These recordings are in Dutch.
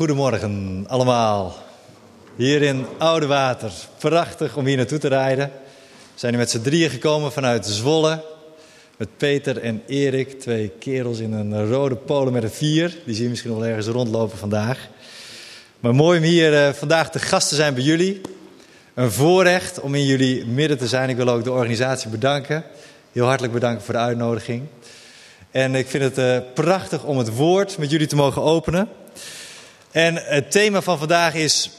Goedemorgen allemaal. Hier in Oude Water. Prachtig om hier naartoe te rijden. We zijn hier met z'n drieën gekomen vanuit Zwolle. Met Peter en Erik, twee kerels in een rode polo met een vier. Die zie je misschien wel ergens rondlopen vandaag. Maar mooi om hier uh, vandaag te gast te zijn bij jullie. Een voorrecht om in jullie midden te zijn. Ik wil ook de organisatie bedanken. Heel hartelijk bedanken voor de uitnodiging. En ik vind het uh, prachtig om het woord met jullie te mogen openen. En het thema van vandaag is: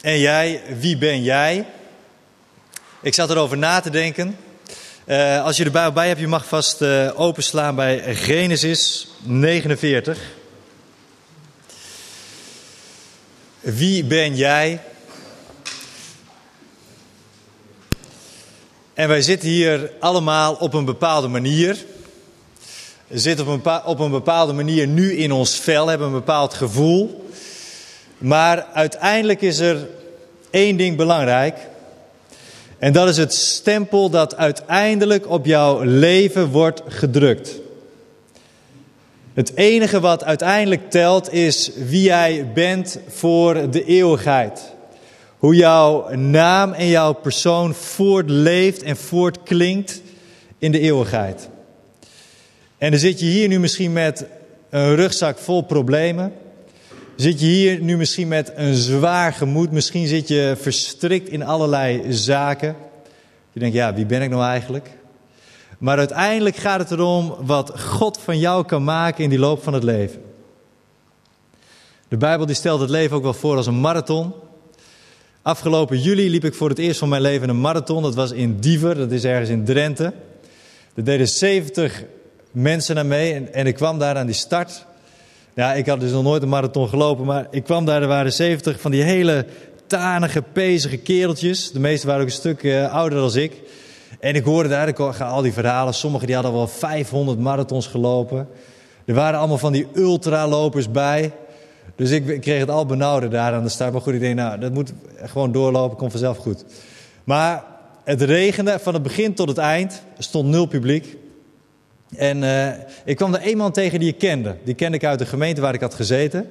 En jij, wie ben jij? Ik zat erover na te denken. Uh, als je er bij, bij hebt, je mag vast uh, openslaan bij Genesis 49. Wie ben jij? En wij zitten hier allemaal op een bepaalde manier. Zitten op een, op een bepaalde manier nu in ons vel, hebben een bepaald gevoel. Maar uiteindelijk is er één ding belangrijk. En dat is het stempel dat uiteindelijk op jouw leven wordt gedrukt. Het enige wat uiteindelijk telt is wie jij bent voor de eeuwigheid. Hoe jouw naam en jouw persoon voortleeft en voortklinkt in de eeuwigheid. En dan zit je hier nu misschien met een rugzak vol problemen. Zit je hier nu misschien met een zwaar gemoed, misschien zit je verstrikt in allerlei zaken. Je denkt, ja, wie ben ik nou eigenlijk? Maar uiteindelijk gaat het erom wat God van jou kan maken in die loop van het leven. De Bijbel die stelt het leven ook wel voor als een marathon. Afgelopen juli liep ik voor het eerst van mijn leven een marathon. Dat was in Diever, dat is ergens in Drenthe. Er deden 70 mensen naar mee en, en ik kwam daar aan die start. Ja, ik had dus nog nooit een marathon gelopen, maar ik kwam daar, er waren 70 van die hele tanige, pezige kereltjes. De meeste waren ook een stuk uh, ouder dan ik. En ik hoorde daar, ik ga al die verhalen, sommigen die hadden wel 500 marathons gelopen. Er waren allemaal van die ultralopers bij. Dus ik, ik, kreeg het al benauwder daar aan de start. Maar goed, ik denk, nou, dat moet gewoon doorlopen, komt vanzelf goed. Maar het regende van het begin tot het eind. Er stond nul publiek. En uh, ik kwam er een man tegen die ik kende. Die kende ik uit de gemeente waar ik had gezeten.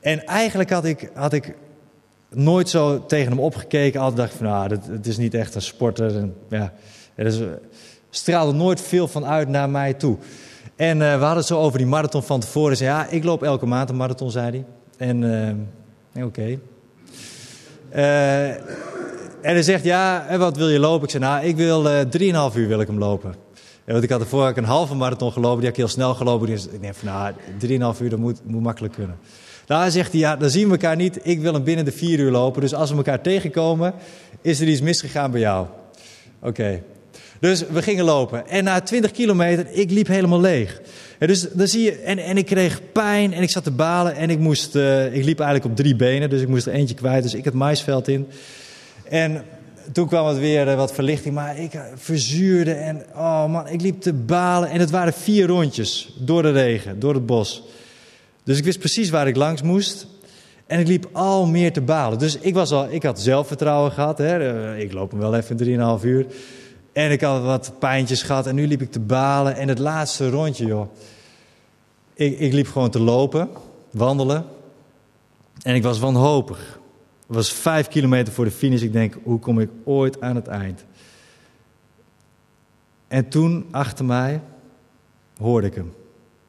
En eigenlijk had ik, had ik nooit zo tegen hem opgekeken. Altijd dacht ik van, nou, het is niet echt een sporter. En, ja, er is, straalde nooit veel van uit naar mij toe. En uh, we hadden het zo over die marathon van tevoren. Zei, ja, ik loop elke maand een marathon, zei hij. En uh, oké. En hij zegt, ja, en wat wil je lopen? Ik zei, nou, ik wil 3,5 uur wil ik hem lopen. Want ik had ervoor een halve marathon gelopen, die heb ik heel snel gelopen. Dus ik denk van, nou, 3,5 uur, dat moet, moet makkelijk kunnen. Daar zegt hij, ja, dan zien we elkaar niet. Ik wil hem binnen de 4 uur lopen. Dus als we elkaar tegenkomen, is er iets misgegaan bij jou. Oké. Dus we gingen lopen. En na 20 kilometer, ik liep helemaal leeg. Ja, dus dan zie je, en, en ik kreeg pijn en ik zat te balen. En ik, moest, uh, ik liep eigenlijk op drie benen, dus ik moest er eentje kwijt. Dus ik het maisveld in. En toen kwam het weer wat verlichting, maar ik verzuurde en oh man, ik liep te balen. En het waren vier rondjes door de regen, door het bos. Dus ik wist precies waar ik langs moest. En ik liep al meer te balen. Dus ik, was al, ik had zelfvertrouwen gehad. Hè. Ik loop hem wel even 3,5 uur. En ik had wat pijntjes gehad. En nu liep ik te balen. En het laatste rondje, joh. Ik, ik liep gewoon te lopen, wandelen. En ik was wanhopig. Het was vijf kilometer voor de finish. Ik denk, hoe kom ik ooit aan het eind? En toen, achter mij, hoorde ik hem.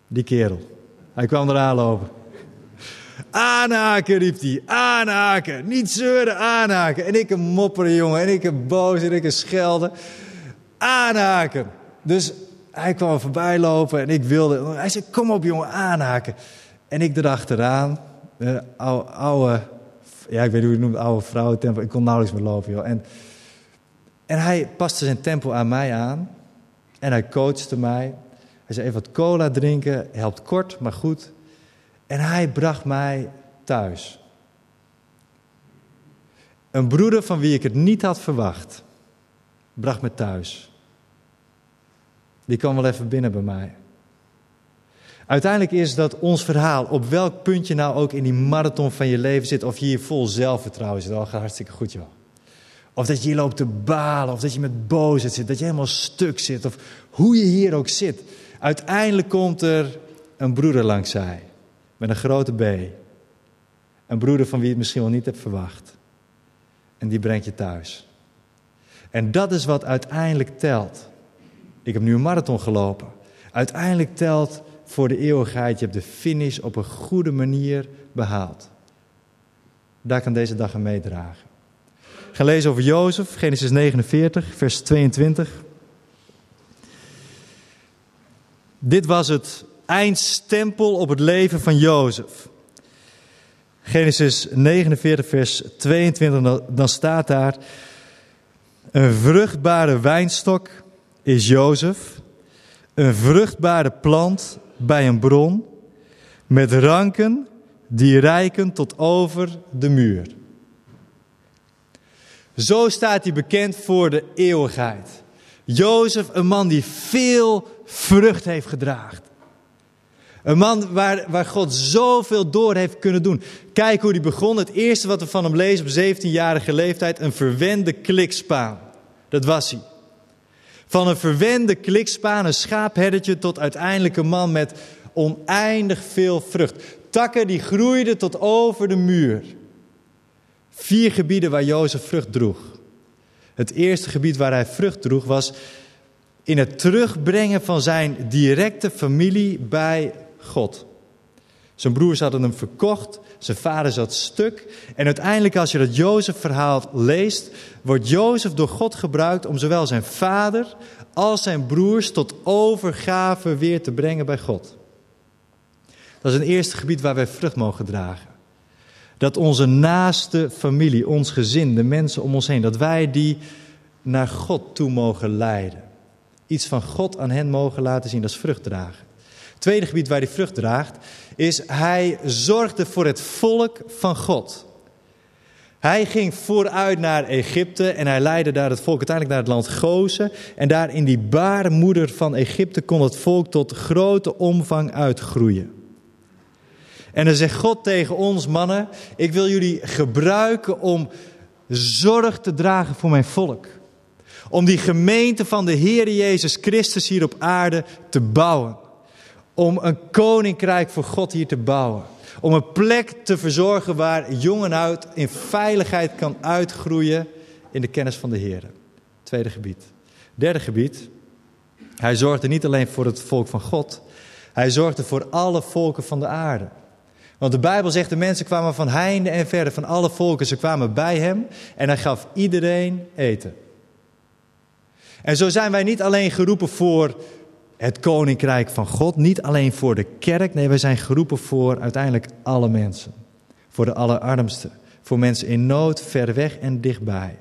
Die kerel. Hij kwam eraan lopen. Aanhaken, riep hij. Aanhaken. Niet zeuren, aanhaken. En ik een mopperen, jongen. En ik een boos en ik een schelden. Aanhaken. Dus hij kwam voorbij lopen en ik wilde... Hij zei, kom op jongen, aanhaken. En ik erachteraan. Uh, oude, oude ja, ik weet hoe je het noemt, oude vrouwentempo. Ik kon nauwelijks meer lopen, joh. En, en hij paste zijn tempo aan mij aan. En hij coachte mij. Hij zei, even wat cola drinken, helpt kort, maar goed. En hij bracht mij thuis. Een broeder van wie ik het niet had verwacht, bracht me thuis. Die kwam wel even binnen bij mij. Uiteindelijk is dat ons verhaal, op welk punt je nou ook in die marathon van je leven zit, of je hier vol zelfvertrouwen zit, al gaat hartstikke goed joh. Of dat je hier loopt te balen, of dat je met boosheid zit, dat je helemaal stuk zit, of hoe je hier ook zit. Uiteindelijk komt er een broeder langs zij, met een grote B. Een broeder van wie je het misschien wel niet hebt verwacht. En die brengt je thuis. En dat is wat uiteindelijk telt. Ik heb nu een marathon gelopen. Uiteindelijk telt voor de eeuwigheid. Je hebt de finish op een goede manier behaald. Daar kan deze dag aan meedragen. Gaan lezen over Jozef, Genesis 49, vers 22. Dit was het eindstempel op het leven van Jozef. Genesis 49, vers 22, dan staat daar: Een vruchtbare wijnstok is Jozef, een vruchtbare plant bij een bron, met ranken die reiken tot over de muur. Zo staat hij bekend voor de eeuwigheid. Jozef, een man die veel vrucht heeft gedragen. Een man waar, waar God zoveel door heeft kunnen doen. Kijk hoe hij begon. Het eerste wat we van hem lezen op 17-jarige leeftijd. Een verwende klikspaan. Dat was hij. Van een verwende klikspaan, een schaapherdertje, tot uiteindelijk een man met oneindig veel vrucht. Takken die groeiden tot over de muur. Vier gebieden waar Jozef vrucht droeg. Het eerste gebied waar hij vrucht droeg was in het terugbrengen van zijn directe familie bij God. Zijn broers hadden hem verkocht, zijn vader zat stuk. En uiteindelijk, als je dat Jozef-verhaal leest, wordt Jozef door God gebruikt om zowel zijn vader als zijn broers tot overgave weer te brengen bij God. Dat is een eerste gebied waar wij vrucht mogen dragen. Dat onze naaste familie, ons gezin, de mensen om ons heen, dat wij die naar God toe mogen leiden. Iets van God aan hen mogen laten zien, dat is vrucht dragen. Tweede gebied waar hij vrucht draagt, is hij zorgde voor het volk van God. Hij ging vooruit naar Egypte en hij leidde daar het volk uiteindelijk naar het land Gozen. En daar in die baarmoeder van Egypte kon het volk tot grote omvang uitgroeien. En dan zegt God tegen ons mannen, ik wil jullie gebruiken om zorg te dragen voor mijn volk. Om die gemeente van de Heer Jezus Christus hier op aarde te bouwen. Om een koninkrijk voor God hier te bouwen. Om een plek te verzorgen waar jong en oud in veiligheid kan uitgroeien in de kennis van de Heer. Tweede gebied. Derde gebied. Hij zorgde niet alleen voor het volk van God. Hij zorgde voor alle volken van de aarde. Want de Bijbel zegt, de mensen kwamen van heinde en verre, van alle volken. Ze kwamen bij hem en hij gaf iedereen eten. En zo zijn wij niet alleen geroepen voor het koninkrijk van God, niet alleen voor de kerk. Nee, wij zijn geroepen voor uiteindelijk alle mensen. Voor de allerarmsten, voor mensen in nood, ver weg en dichtbij.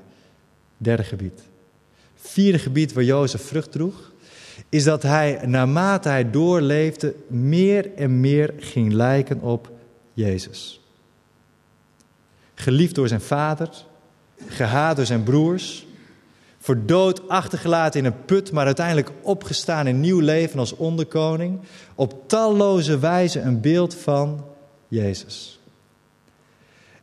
Derde gebied. Vierde gebied waar Jozef vrucht droeg, is dat hij naarmate hij doorleefde meer en meer ging lijken op Jezus. Geliefd door zijn vader, gehaat door zijn broers, voor dood achtergelaten in een put, maar uiteindelijk opgestaan in nieuw leven als onderkoning. Op talloze wijze een beeld van Jezus.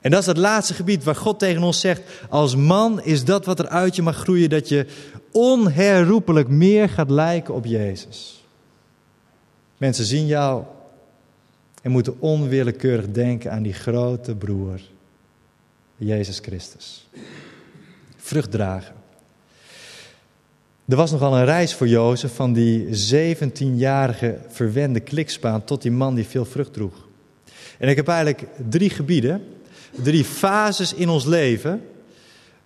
En dat is het laatste gebied waar God tegen ons zegt: als man is dat wat er uit je mag groeien, dat je onherroepelijk meer gaat lijken op Jezus. Mensen zien jou en moeten onwillekeurig denken aan die grote broer, Jezus Christus. Vrucht dragen. Er was nogal een reis voor Jozef van die 17-jarige verwende klikspaan tot die man die veel vrucht droeg. En ik heb eigenlijk drie gebieden, drie fases in ons leven,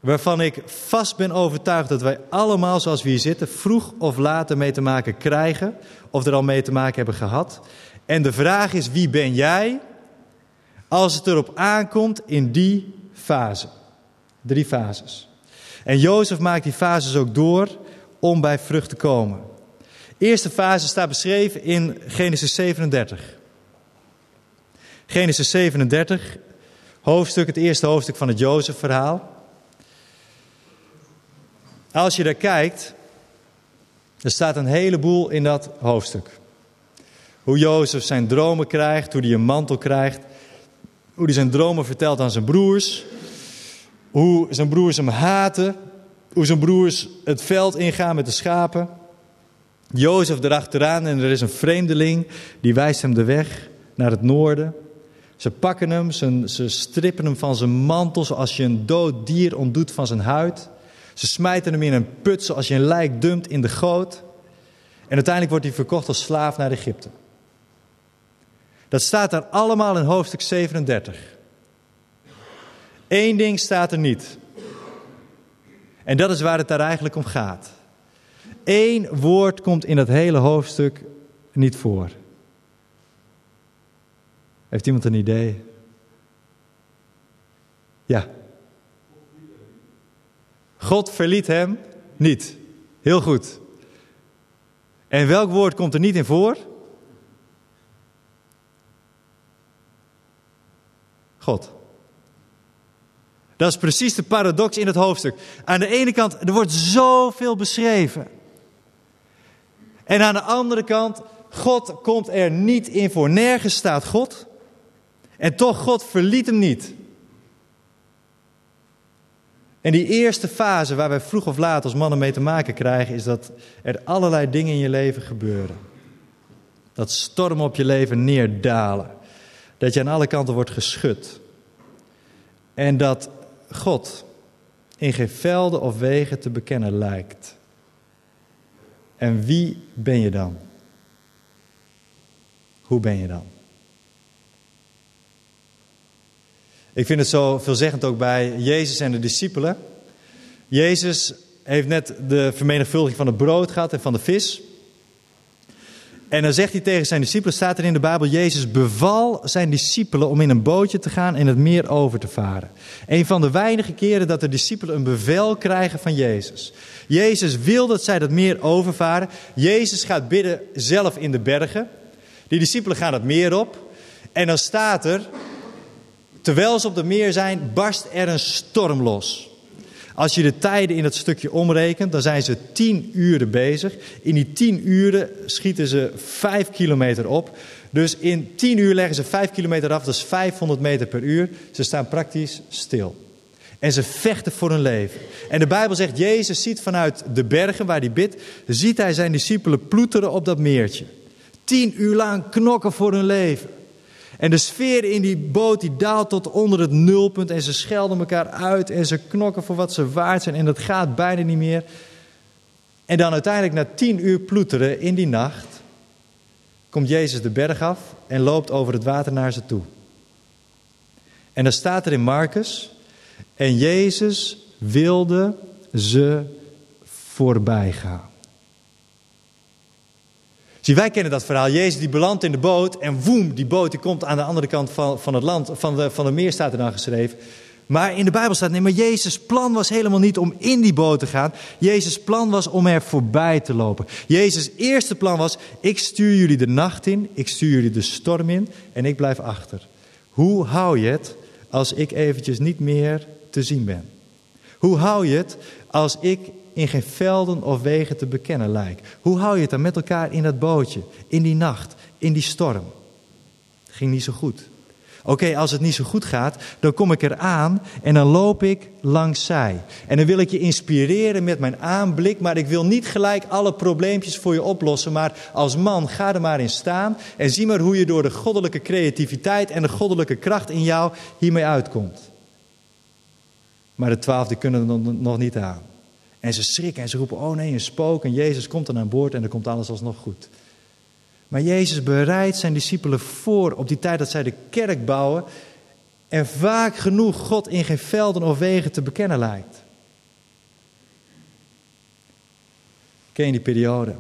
waarvan ik vast ben overtuigd dat wij allemaal zoals we hier zitten, vroeg of later mee te maken krijgen, of er al mee te maken hebben gehad. En de vraag is, wie ben jij als het erop aankomt in die fase? Drie fases. En Jozef maakt die fases ook door om bij vrucht te komen. Eerste fase staat beschreven in Genesis 37. Genesis 37, hoofdstuk, het eerste hoofdstuk van het Jozef-verhaal. Als je daar kijkt, er staat een heleboel in dat hoofdstuk. Hoe Jozef zijn dromen krijgt, hoe hij een mantel krijgt, hoe hij zijn dromen vertelt aan zijn broers, hoe zijn broers hem haten, hoe zijn broers het veld ingaan met de schapen. Jozef erachteraan en er is een vreemdeling die wijst hem de weg naar het noorden. Ze pakken hem, ze, ze strippen hem van zijn mantel zoals je een dood dier ontdoet van zijn huid. Ze smijten hem in een put zoals je een lijk dumpt in de goot. En uiteindelijk wordt hij verkocht als slaaf naar Egypte. Dat staat daar allemaal in hoofdstuk 37. Eén ding staat er niet. En dat is waar het daar eigenlijk om gaat. Eén woord komt in dat hele hoofdstuk niet voor. Heeft iemand een idee? Ja. God verliet hem niet. Heel goed. En welk woord komt er niet in voor? God. Dat is precies de paradox in het hoofdstuk. Aan de ene kant, er wordt zoveel beschreven. En aan de andere kant, God komt er niet in voor. Nergens staat God. En toch, God verliet hem niet. En die eerste fase waar wij vroeg of laat als mannen mee te maken krijgen, is dat er allerlei dingen in je leven gebeuren. Dat stormen op je leven neerdalen. Dat je aan alle kanten wordt geschud. En dat God in geen velden of wegen te bekennen lijkt. En wie ben je dan? Hoe ben je dan? Ik vind het zo veelzeggend ook bij Jezus en de discipelen. Jezus heeft net de vermenigvuldiging van het brood gehad en van de vis. En dan zegt hij tegen zijn discipelen, staat er in de Bijbel, Jezus beval zijn discipelen om in een bootje te gaan en het meer over te varen. Een van de weinige keren dat de discipelen een bevel krijgen van Jezus. Jezus wil dat zij dat meer overvaren. Jezus gaat bidden zelf in de bergen. Die discipelen gaan het meer op. En dan staat er, terwijl ze op de meer zijn, barst er een storm los. Als je de tijden in het stukje omrekent, dan zijn ze tien uren bezig. In die tien uren schieten ze vijf kilometer op. Dus in tien uur leggen ze vijf kilometer af, dat is 500 meter per uur. Ze staan praktisch stil. En ze vechten voor hun leven. En de Bijbel zegt, Jezus ziet vanuit de bergen waar hij bidt, ziet hij zijn discipelen ploeteren op dat meertje. Tien uur lang knokken voor hun leven. En de sfeer in die boot die daalt tot onder het nulpunt en ze schelden elkaar uit en ze knokken voor wat ze waard zijn en dat gaat bijna niet meer. En dan uiteindelijk na tien uur ploeteren in die nacht komt Jezus de berg af en loopt over het water naar ze toe. En dan staat er in Marcus, en Jezus wilde ze voorbij gaan. Zie, wij kennen dat verhaal. Jezus die belandt in de boot en woem, die boot die komt aan de andere kant van, van het land, van de, van de meer staat er dan geschreven. Maar in de Bijbel staat, nee, maar Jezus' plan was helemaal niet om in die boot te gaan. Jezus' plan was om er voorbij te lopen. Jezus' eerste plan was, ik stuur jullie de nacht in, ik stuur jullie de storm in en ik blijf achter. Hoe hou je het als ik eventjes niet meer te zien ben? Hoe hou je het als ik in geen velden of wegen te bekennen lijkt. Hoe hou je het dan met elkaar in dat bootje, in die nacht, in die storm? Het ging niet zo goed. Oké, als het niet zo goed gaat, dan kom ik eraan en dan loop ik langs zij. En dan wil ik je inspireren met mijn aanblik, maar ik wil niet gelijk alle probleempjes voor je oplossen. Maar als man, ga er maar in staan en zie maar hoe je door de goddelijke creativiteit en de goddelijke kracht in jou hiermee uitkomt. Maar de twaalf die kunnen er nog niet aan. En ze schrikken en ze roepen, oh nee, een spook. En Jezus komt dan aan boord en dan komt alles alsnog goed. Maar Jezus bereidt zijn discipelen voor op die tijd dat zij de kerk bouwen. En vaak genoeg God in geen velden of wegen te bekennen lijkt. Ken je die periode?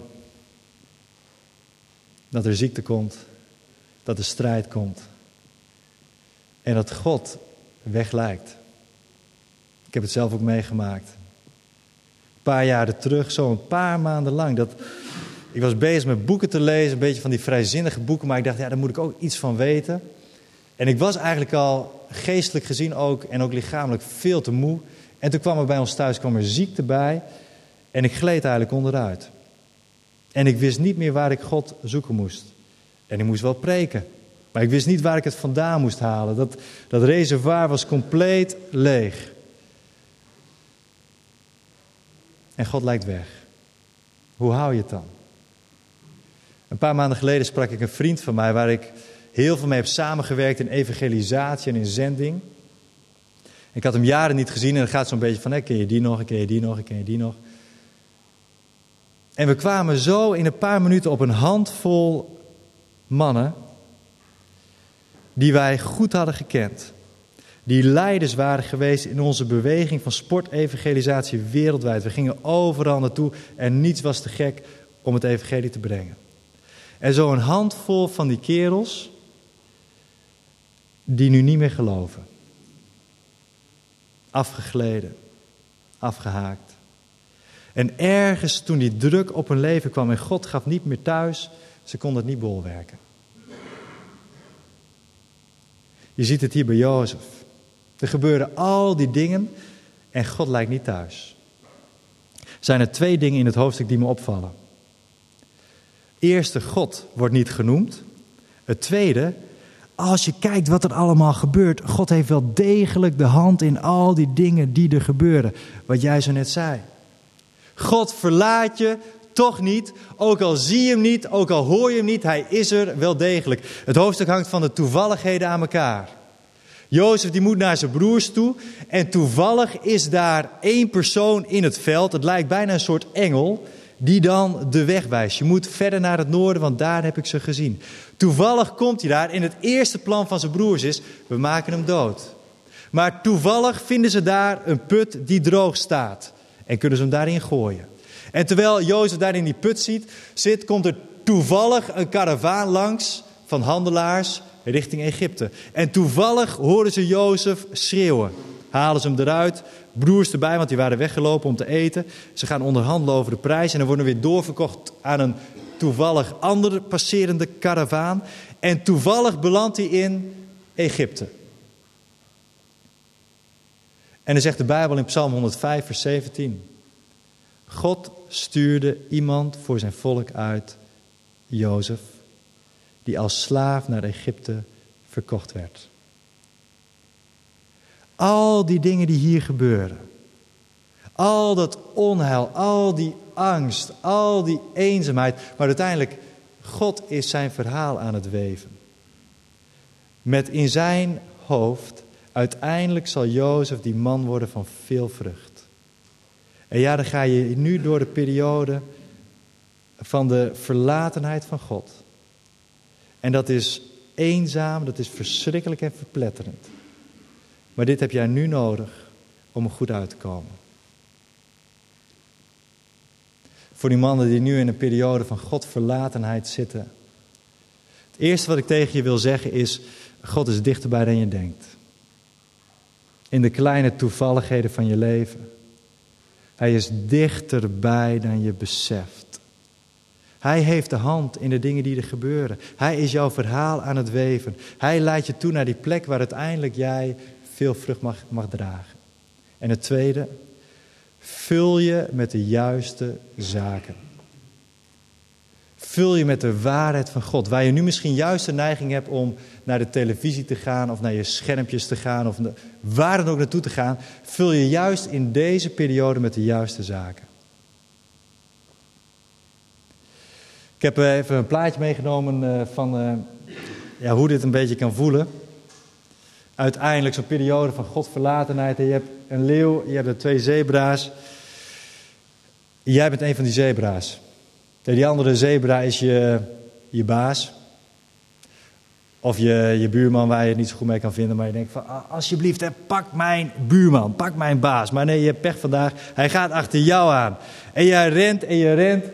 Dat er ziekte komt, dat er strijd komt. En dat God weg lijkt. Ik heb het zelf ook meegemaakt paar jaren terug, zo een paar maanden lang. Dat, ik was bezig met boeken te lezen, een beetje van die vrijzinnige boeken, maar ik dacht, ja, daar moet ik ook iets van weten. En ik was eigenlijk al geestelijk gezien ook en ook lichamelijk veel te moe. En toen kwam er bij ons thuis kwam er ziekte bij en ik gleed eigenlijk onderuit. En ik wist niet meer waar ik God zoeken moest. En ik moest wel preken. Maar ik wist niet waar ik het vandaan moest halen. Dat, dat reservoir was compleet leeg. En God lijkt weg. Hoe hou je het dan? Een paar maanden geleden sprak ik een vriend van mij waar ik heel veel mee heb samengewerkt in evangelisatie en in zending. Ik had hem jaren niet gezien en dan gaat zo'n beetje van, ken je die nog, ken je die nog, ken je die nog. En we kwamen zo in een paar minuten op een handvol mannen die wij goed hadden gekend. Die leiders waren geweest in onze beweging van sportevangelisatie wereldwijd. We gingen overal naartoe en niets was te gek om het evangelie te brengen. En zo een handvol van die kerels die nu niet meer geloven. Afgegleden, afgehaakt. En ergens toen die druk op hun leven kwam en God gaf niet meer thuis, ze konden het niet bolwerken. Je ziet het hier bij Jozef. Er gebeuren al die dingen en God lijkt niet thuis. Zijn er twee dingen in het hoofdstuk die me opvallen. Eerste, God wordt niet genoemd. Het tweede, als je kijkt wat er allemaal gebeurt, God heeft wel degelijk de hand in al die dingen die er gebeuren. Wat jij zo net zei. God verlaat je toch niet, ook al zie je hem niet, ook al hoor je hem niet, hij is er wel degelijk. Het hoofdstuk hangt van de toevalligheden aan elkaar. Jozef die moet naar zijn broers toe en toevallig is daar één persoon in het veld, het lijkt bijna een soort engel, die dan de weg wijst. Je moet verder naar het noorden, want daar heb ik ze gezien. Toevallig komt hij daar en het eerste plan van zijn broers is, we maken hem dood. Maar toevallig vinden ze daar een put die droog staat en kunnen ze hem daarin gooien. En terwijl Jozef daar in die put zit, komt er toevallig een karavaan langs van handelaars richting Egypte. En toevallig horen ze Jozef schreeuwen. Halen ze hem eruit, broers erbij, want die waren weggelopen om te eten. Ze gaan onderhandelen over de prijs en dan worden weer doorverkocht aan een toevallig andere passerende karavaan. En toevallig belandt hij in Egypte. En dan zegt de Bijbel in Psalm 105, vers 17. God stuurde iemand voor zijn volk uit, Jozef, die als slaaf naar Egypte verkocht werd. Al die dingen die hier gebeuren, al dat onheil, al die angst, al die eenzaamheid, maar uiteindelijk, God is zijn verhaal aan het weven. Met in zijn hoofd, uiteindelijk zal Jozef die man worden van veel vrucht. En ja, dan ga je nu door de periode van de verlatenheid van God. En dat is eenzaam, dat is verschrikkelijk en verpletterend. Maar dit heb jij nu nodig om er goed uit te komen. Voor die mannen die nu in een periode van Godverlatenheid zitten. Het eerste wat ik tegen je wil zeggen is: God is dichterbij dan je denkt. In de kleine toevalligheden van je leven. Hij is dichterbij dan je beseft. Hij heeft de hand in de dingen die er gebeuren. Hij is jouw verhaal aan het weven. Hij leidt je toe naar die plek waar uiteindelijk jij veel vrucht mag, mag dragen. En het tweede, vul je met de juiste zaken. Vul je met de waarheid van God. Waar je nu misschien juist de neiging hebt om naar de televisie te gaan of naar je schermpjes te gaan of waar dan ook naartoe te gaan, vul je juist in deze periode met de juiste zaken. Ik heb eh, even een plaatje meegenomen eh, van eh, ja, hoe dit een beetje kan voelen. Uiteindelijk zo'n periode van godverlatenheid. En je hebt een leeuw, je hebt er twee zebra's. Jij bent een van die zebra's. Die andere zebra is je, je baas. Of je, je buurman waar je het niet zo goed mee kan vinden. Maar je denkt van ah, alsjeblieft pak mijn buurman, pak mijn baas. Maar nee, je hebt pech vandaag. Hij gaat achter jou aan. En jij rent en je rent.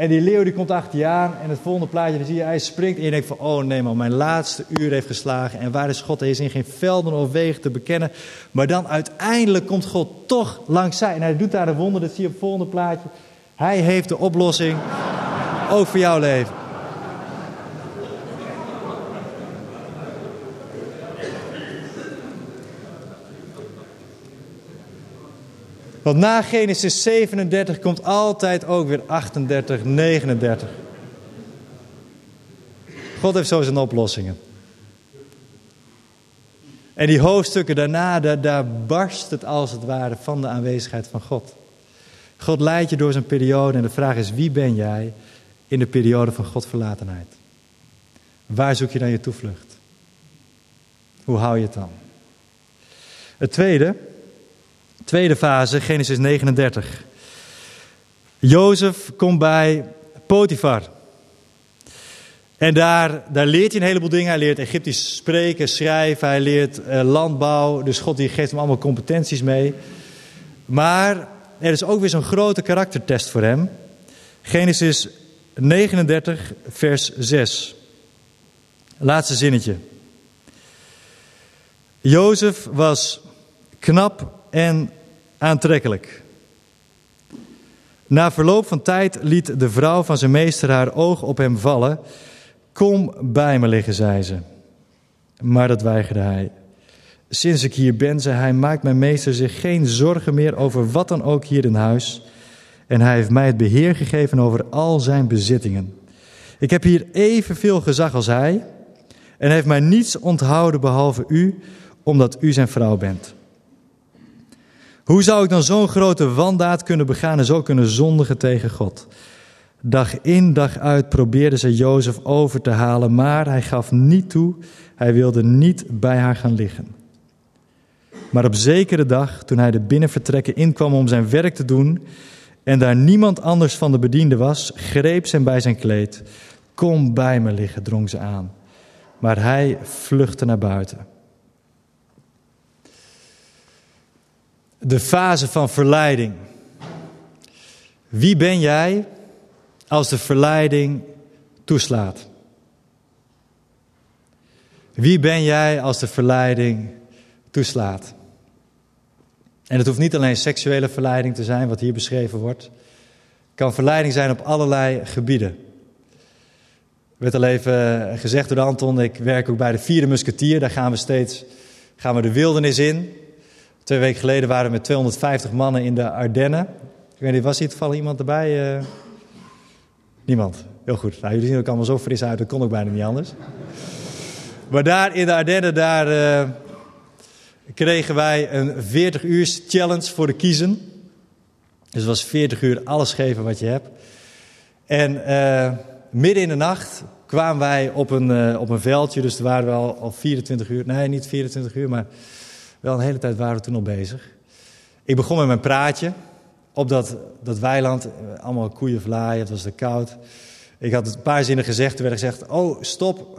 En die leeuw die komt achter je aan. En het volgende plaatje, dan zie je, hij springt. En je denkt van, oh nee man, mijn laatste uur heeft geslagen. En waar is God? Hij is in geen velden of wegen te bekennen. Maar dan uiteindelijk komt God toch langs zij. En hij doet daar een wonder, dat zie je op het volgende plaatje. Hij heeft de oplossing, ook voor jouw leven. Want na Genesis 37 komt altijd ook weer 38, 39. God heeft zo zijn oplossingen. En die hoofdstukken daarna, daar, daar barst het als het ware van de aanwezigheid van God. God leidt je door zijn periode en de vraag is wie ben jij in de periode van Godverlatenheid? Waar zoek je dan je toevlucht? Hoe hou je het dan? Het tweede, tweede fase, Genesis 39. Jozef komt bij Potifar. En daar, daar leert hij een heleboel dingen. Hij leert Egyptisch spreken, schrijven, hij leert eh, landbouw. Dus God die geeft hem allemaal competenties mee. Maar er is ook weer zo'n grote karaktertest voor hem. Genesis 39, vers 6. Laatste zinnetje. Jozef was knap en aantrekkelijk. Na verloop van tijd liet de vrouw van zijn meester haar oog op hem vallen. Kom bij me liggen, zei ze. Maar dat weigerde hij. Sinds ik hier ben, zei hij, maakt mijn meester zich geen zorgen meer over wat dan ook hier in huis. En hij heeft mij het beheer gegeven over al zijn bezittingen. Ik heb hier evenveel gezag als hij. En heeft mij niets onthouden behalve u, omdat u zijn vrouw bent. Hoe zou ik dan zo'n grote wandaad kunnen begaan en zo kunnen zondigen tegen God? Dag in, dag uit probeerde ze Jozef over te halen, maar hij gaf niet toe. Hij wilde niet bij haar gaan liggen. Maar op zekere dag, toen hij de binnenvertrekken inkwam om zijn werk te doen en daar niemand anders van de bediende was, greep ze hem bij zijn kleed. Kom bij me liggen, drong ze aan. Maar hij vluchtte naar buiten. De fase van verleiding. Wie ben jij als de verleiding toeslaat? Wie ben jij als de verleiding toeslaat? En het hoeft niet alleen seksuele verleiding te zijn, wat hier beschreven wordt. Het kan verleiding zijn op allerlei gebieden. Er werd al even gezegd door Anton, ik werk ook bij de vierde musketier. Daar gaan we steeds gaan we de wildernis in. Twee weken geleden waren we met 250 mannen in de Ardennen. Ik weet niet, was hier toevallig iemand erbij? Uh, niemand. Heel goed. Nou, jullie zien ook allemaal zo fris uit, dat kon ook bijna niet anders. Maar daar in de Ardennen, daar uh, kregen wij een 40 uur challenge voor de kiezen. Dus het was 40 uur alles geven wat je hebt. En uh, midden in de nacht kwamen wij op een, op een veldje. Dus er waren we al 24 uur. Nee, niet 24 uur, maar wel een hele tijd waren we toen al bezig. Ik begon met mijn praatje op dat, dat weiland. Allemaal koeien vlaaien, het was te koud. Ik had een paar zinnen gezegd. Toen werd gezegd, oh stop,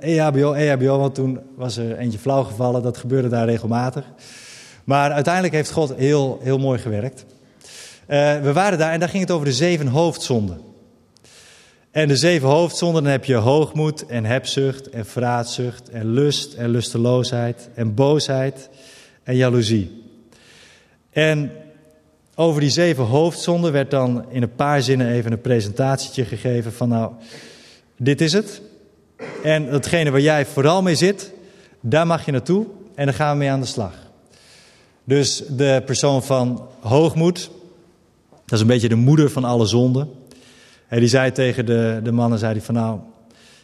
EHBO, EHBO. Want toen was er eentje flauw gevallen. Dat gebeurde daar regelmatig. Maar uiteindelijk heeft God heel, heel mooi gewerkt. Uh, we waren daar en daar ging het over de zeven hoofdzonden. En de zeven hoofdzonden, dan heb je hoogmoed en hebzucht en vraatzucht en lust en lusteloosheid en boosheid en jaloezie. En over die zeven hoofdzonden werd dan in een paar zinnen even een presentatietje gegeven van nou, dit is het. En datgene waar jij vooral mee zit, daar mag je naartoe en dan gaan we mee aan de slag. Dus de persoon van hoogmoed, dat is een beetje de moeder van alle zonden. En die zei tegen de, de mannen, zei hij van nou,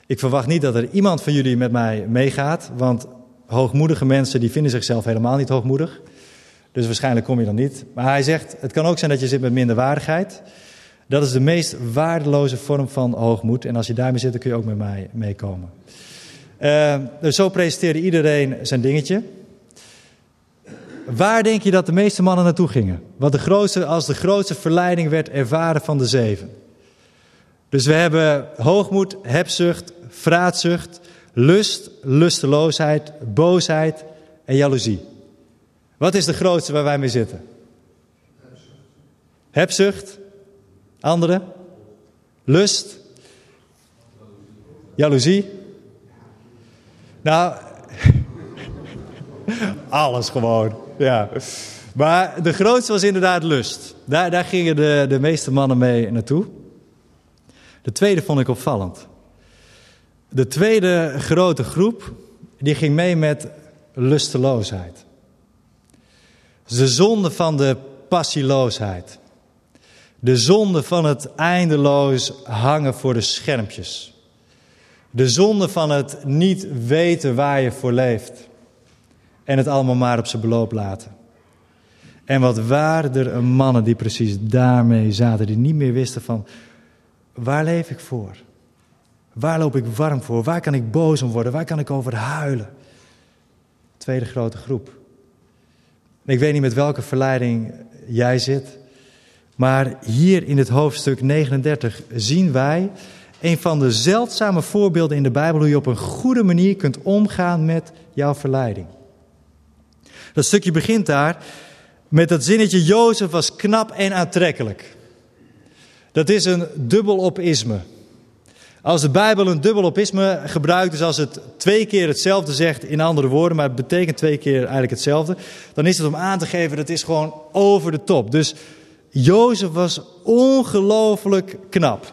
ik verwacht niet dat er iemand van jullie met mij meegaat, want hoogmoedige mensen die vinden zichzelf helemaal niet hoogmoedig. Dus waarschijnlijk kom je dan niet. Maar hij zegt, het kan ook zijn dat je zit met minderwaardigheid. Dat is de meest waardeloze vorm van hoogmoed. En als je daarmee zit, dan kun je ook met mij meekomen. Uh, dus zo presenteerde iedereen zijn dingetje. Waar denk je dat de meeste mannen naartoe gingen? Wat de grootste, als de grootste verleiding werd ervaren van de zeven. Dus we hebben hoogmoed, hebzucht, vraatzucht, lust, lusteloosheid, boosheid en jaloezie. Wat is de grootste waar wij mee zitten? Hebzucht. Andere? Lust. Jaloezie. Nou, alles gewoon. Ja. Maar de grootste was inderdaad lust. Daar, daar gingen de, de meeste mannen mee naartoe. De tweede vond ik opvallend. De tweede grote groep, die ging mee met lusteloosheid. De zonde van de passieloosheid. De zonde van het eindeloos hangen voor de schermpjes. De zonde van het niet weten waar je voor leeft. En het allemaal maar op zijn beloop laten. En wat waren er mannen die precies daarmee zaten, die niet meer wisten van waar leef ik voor? Waar loop ik warm voor? Waar kan ik boos om worden? Waar kan ik over huilen? Tweede grote groep. Ik weet niet met welke verleiding jij zit. Maar hier in het hoofdstuk 39 zien wij een van de zeldzame voorbeelden in de Bijbel hoe je op een goede manier kunt omgaan met jouw verleiding. Dat stukje begint daar met dat zinnetje: Jozef was knap en aantrekkelijk. Dat is een dubbel-opisme. Als de Bijbel een dubbel-opisme gebruikt, dus als het twee keer hetzelfde zegt in andere woorden, maar het betekent twee keer eigenlijk hetzelfde, dan is het om aan te geven dat is gewoon over de top. Dus Jozef was ongelooflijk knap.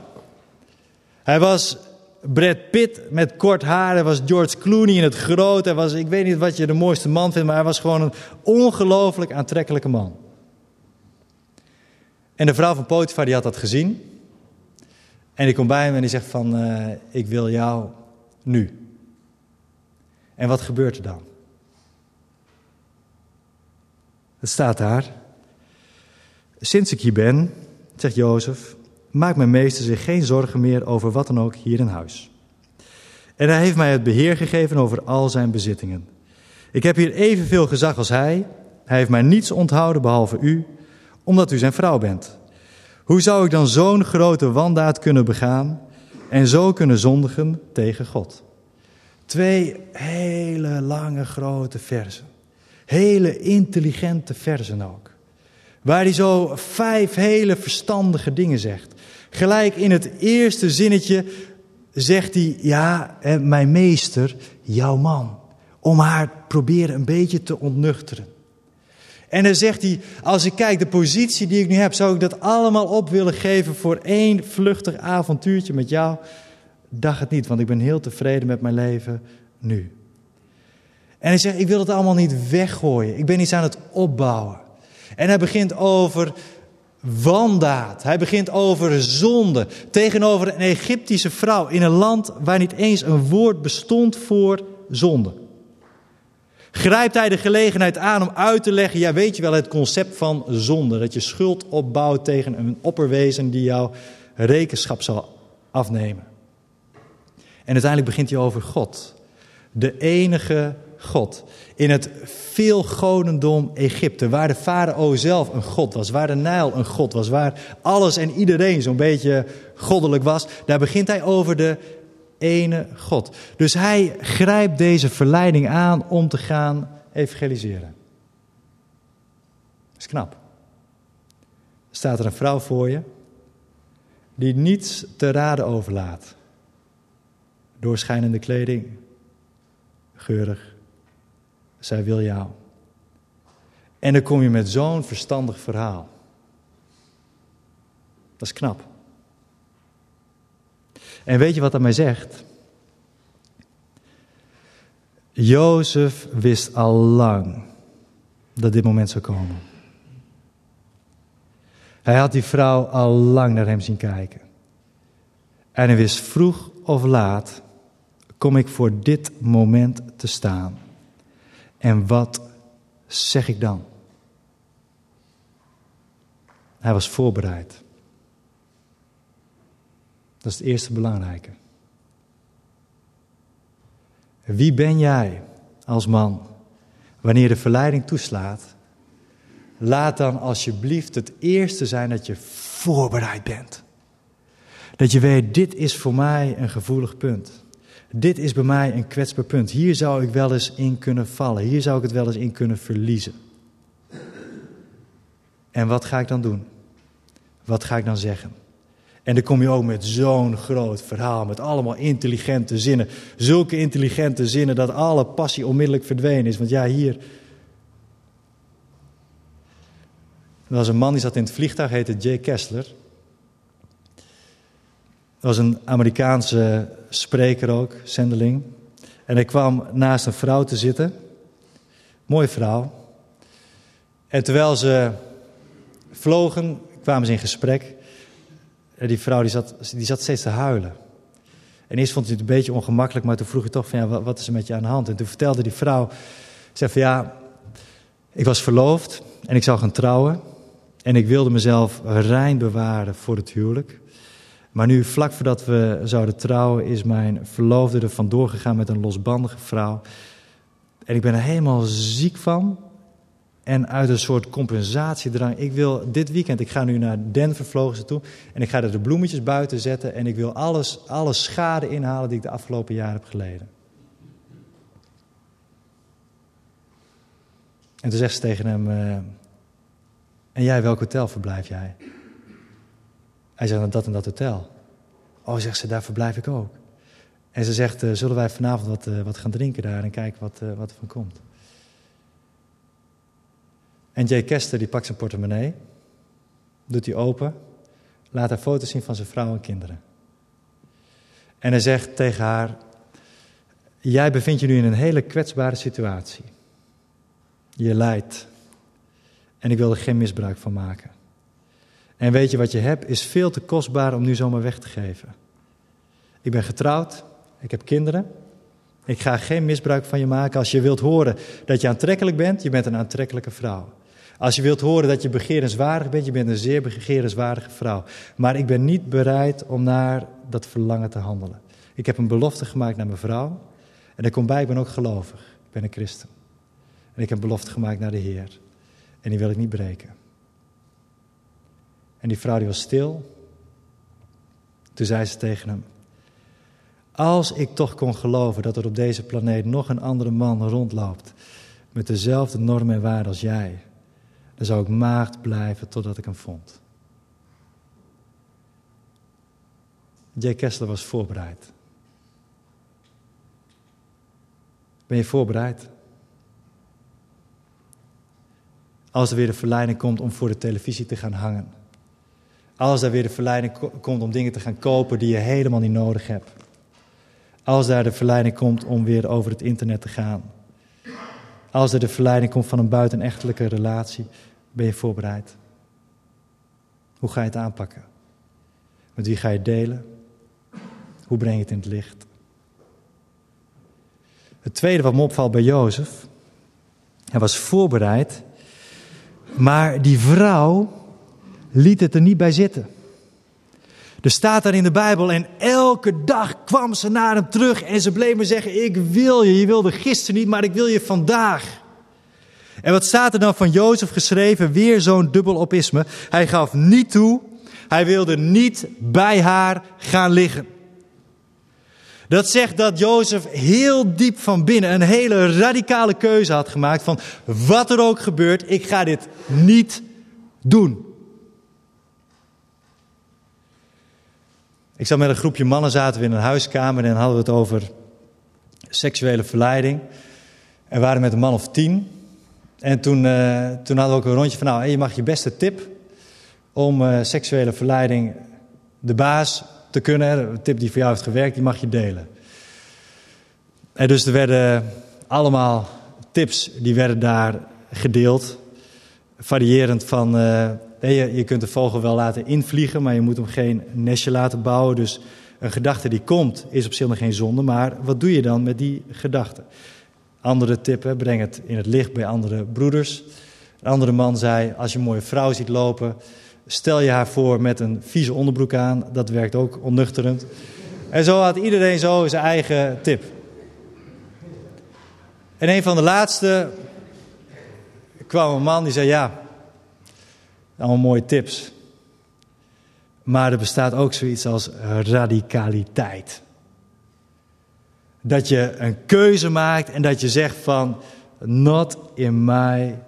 Hij was Brad Pitt met kort haar. Hij was George Clooney in het groot. Hij was, ik weet niet wat je de mooiste man vindt, maar hij was gewoon een ongelooflijk aantrekkelijke man. En de vrouw van Potifar die had dat gezien. En die komt bij hem en die zegt van, uh, ik wil jou nu. En wat gebeurt er dan? Het staat daar. Sinds ik hier ben, zegt Jozef, maakt mijn meester zich geen zorgen meer over wat dan ook hier in huis. En hij heeft mij het beheer gegeven over al zijn bezittingen. Ik heb hier evenveel gezag als hij. Hij heeft mij niets onthouden behalve u, omdat u zijn vrouw bent. Hoe zou ik dan zo'n grote wandaad kunnen begaan en zo kunnen zondigen tegen God? Twee hele lange grote versen. Hele intelligente versen ook. Waar hij zo vijf hele verstandige dingen zegt. Gelijk in het eerste zinnetje zegt hij, ja, mijn meester, jouw man. Om haar proberen een beetje te ontnuchteren. En dan zegt hij, als ik kijk de positie die ik nu heb, zou ik dat allemaal op willen geven voor één vluchtig avontuurtje met jou? Dag het niet, want ik ben heel tevreden met mijn leven nu. En hij zegt, ik wil het allemaal niet weggooien. Ik ben iets aan het opbouwen. En hij begint over wandaad. Hij begint over zonde. Tegenover een Egyptische vrouw in een land waar niet eens een woord bestond voor zonde. Grijpt hij de gelegenheid aan om uit te leggen, ja weet je wel, het concept van zonde. Dat je schuld opbouwt tegen een opperwezen die jouw rekenschap zal afnemen. En uiteindelijk begint hij over God. De enige God. In het veelgodendom Egypte, waar de farao zelf een God was, waar de Nijl een God was, waar alles en iedereen zo'n beetje goddelijk was, daar begint hij over de ene God. Dus hij grijpt deze verleiding aan om te gaan evangeliseren. Dat is knap. Staat er een vrouw voor je die niets te raden overlaat. Doorschijnende kleding, geurig, zij wil jou. En dan kom je met zo'n verstandig verhaal. Dat is knap. En weet je wat dat mij zegt? Jozef wist al lang dat dit moment zou komen. Hij had die vrouw al lang naar hem zien kijken. En hij wist vroeg of laat kom ik voor dit moment te staan. En wat zeg ik dan? Hij was voorbereid. Dat is het eerste belangrijke. Wie ben jij als man wanneer de verleiding toeslaat? Laat dan alsjeblieft het eerste zijn dat je voorbereid bent. Dat je weet, dit is voor mij een gevoelig punt. Dit is bij mij een kwetsbaar punt. Hier zou ik wel eens in kunnen vallen. Hier zou ik het wel eens in kunnen verliezen. En wat ga ik dan doen? Wat ga ik dan zeggen? En dan kom je ook met zo'n groot verhaal, met allemaal intelligente zinnen. Zulke intelligente zinnen dat alle passie onmiddellijk verdwenen is. Want ja, hier. Er was een man die zat in het vliegtuig, heette Jay Kessler. Dat was een Amerikaanse spreker ook, zendeling. En hij kwam naast een vrouw te zitten. Mooie vrouw. En terwijl ze vlogen, kwamen ze in gesprek. En die vrouw die zat, die zat steeds te huilen. En eerst vond hij het een beetje ongemakkelijk, maar toen vroeg hij toch van ja, wat is er met je aan de hand? En toen vertelde die vrouw, zei ja, ik was verloofd en ik zou gaan trouwen. En ik wilde mezelf rein bewaren voor het huwelijk. Maar nu, vlak voordat we zouden trouwen, is mijn verloofde er vandoor gegaan met een losbandige vrouw. En ik ben er helemaal ziek van. En uit een soort compensatiedrang. Ik wil dit weekend, ik ga nu naar Denver vlogen ze toe. En ik ga er de bloemetjes buiten zetten. En ik wil alles, alle schade inhalen die ik de afgelopen jaren heb geleden. En toen zegt ze tegen hem: uh, En jij, welk hotel verblijf jij? Hij zegt: nou, Dat en dat hotel. Oh, zegt ze, daar verblijf ik ook. En ze zegt: uh, Zullen wij vanavond wat, uh, wat gaan drinken daar en kijken wat, wat er van komt? En Jay Kester die pakt zijn portemonnee, doet die open, laat haar foto's zien van zijn vrouw en kinderen. En hij zegt tegen haar: Jij bevindt je nu in een hele kwetsbare situatie. Je lijdt. En ik wil er geen misbruik van maken. En weet je wat je hebt, is veel te kostbaar om nu zomaar weg te geven. Ik ben getrouwd, ik heb kinderen. Ik ga geen misbruik van je maken. Als je wilt horen dat je aantrekkelijk bent, je bent een aantrekkelijke vrouw. Als je wilt horen dat je begerenswaardig bent, je bent een zeer begerenswaardige vrouw. Maar ik ben niet bereid om naar dat verlangen te handelen. Ik heb een belofte gemaakt naar mijn vrouw. En daar komt bij, ik ben ook gelovig. Ik ben een christen. En ik heb een belofte gemaakt naar de Heer. En die wil ik niet breken. En die vrouw die was stil. Toen zei ze tegen hem: Als ik toch kon geloven dat er op deze planeet nog een andere man rondloopt. met dezelfde normen en waarden als jij dan zou ik maagd blijven totdat ik hem vond. J. Kessler was voorbereid. Ben je voorbereid? Als er weer de verleiding komt om voor de televisie te gaan hangen. Als er weer de verleiding komt om dingen te gaan kopen die je helemaal niet nodig hebt. Als daar de verleiding komt om weer over het internet te gaan. Als er de verleiding komt van een buitenechtelijke relatie. Ben je voorbereid? Hoe ga je het aanpakken? Met wie ga je delen? Hoe breng je het in het licht? Het tweede wat me opvalt bij Jozef, hij was voorbereid, maar die vrouw liet het er niet bij zitten. Er staat daar in de Bijbel en elke dag kwam ze naar hem terug en ze bleef me zeggen, ik wil je, je wilde gisteren niet, maar ik wil je vandaag. En wat staat er dan van Jozef geschreven? Weer zo'n dubbelopisme. Hij gaf niet toe. Hij wilde niet bij haar gaan liggen. Dat zegt dat Jozef heel diep van binnen een hele radicale keuze had gemaakt van wat er ook gebeurt, ik ga dit niet doen. Ik zat met een groepje mannen, zaten we in een huiskamer en hadden we het over seksuele verleiding. En waren met een man of tien. En toen, uh, toen hadden we ook een rondje van, nou, je mag je beste tip om uh, seksuele verleiding de baas te kunnen, een tip die voor jou heeft gewerkt, die mag je delen. En dus er werden allemaal tips, die werden daar gedeeld. Variërend van, uh, je, je kunt de vogel wel laten invliegen, maar je moet hem geen nestje laten bouwen. Dus een gedachte die komt, is op zich nog geen zonde, maar wat doe je dan met die gedachte? Andere tippen, breng het in het licht bij andere broeders. Een andere man zei, als je een mooie vrouw ziet lopen, stel je haar voor met een vieze onderbroek aan. Dat werkt ook onnuchterend. En zo had iedereen zo zijn eigen tip. En een van de laatste kwam een man die zei, ja, allemaal mooie tips. Maar er bestaat ook zoiets als radicaliteit. Dat je een keuze maakt en dat je zegt van, not in my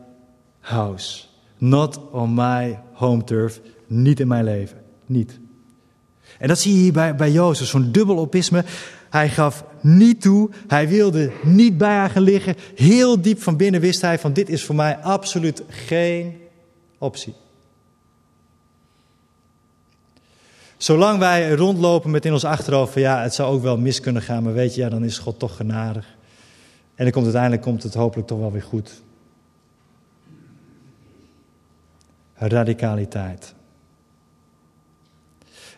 house. Not on my home turf. Niet in mijn leven. Niet. En dat zie je hier bij, bij Jozef, zo'n dubbelopisme. Hij gaf niet toe, hij wilde niet bij haar gaan liggen. Heel diep van binnen wist hij van dit is voor mij absoluut geen optie. Zolang wij rondlopen met in ons achterhoofd van ja, het zou ook wel mis kunnen gaan, maar weet je, ja, dan is God toch genadig. En dan komt uiteindelijk komt het hopelijk toch wel weer goed. Radicaliteit.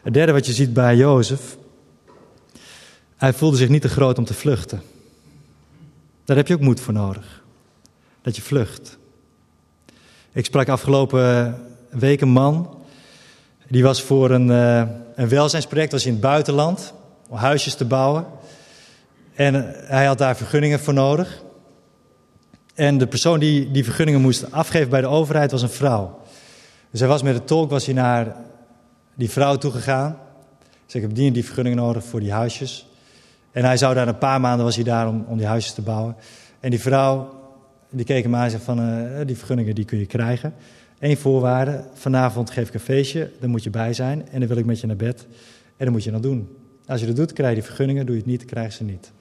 Het derde wat je ziet bij Jozef, hij voelde zich niet te groot om te vluchten. Daar heb je ook moed voor nodig. Dat je vlucht. Ik sprak afgelopen week een man Die was voor een, uh, een welzijnsproject, was in het buitenland, om huisjes te bouwen. En eh, hij had daar vergunningen voor nodig. En de persoon die die vergunningen moest afgeven bij de overheid was een vrouw. Dus hij was met de tolk was hij naar die vrouw toegegaan. Dus ik heb die en die vergunningen nodig voor die huisjes. En hij zou daar een paar maanden was hij daar om, om die huisjes te bouwen. En die vrouw die keek hem aan en zei van uh, die vergunningen die kun je krijgen. Eén voorwaarde, vanavond geef ik een feestje, daar moet je bij zijn en dan wil ik met je naar bed. En dan moet je dat doen. Als je dat doet, krijg je die vergunningen, doe je het niet, krijg je ze niet.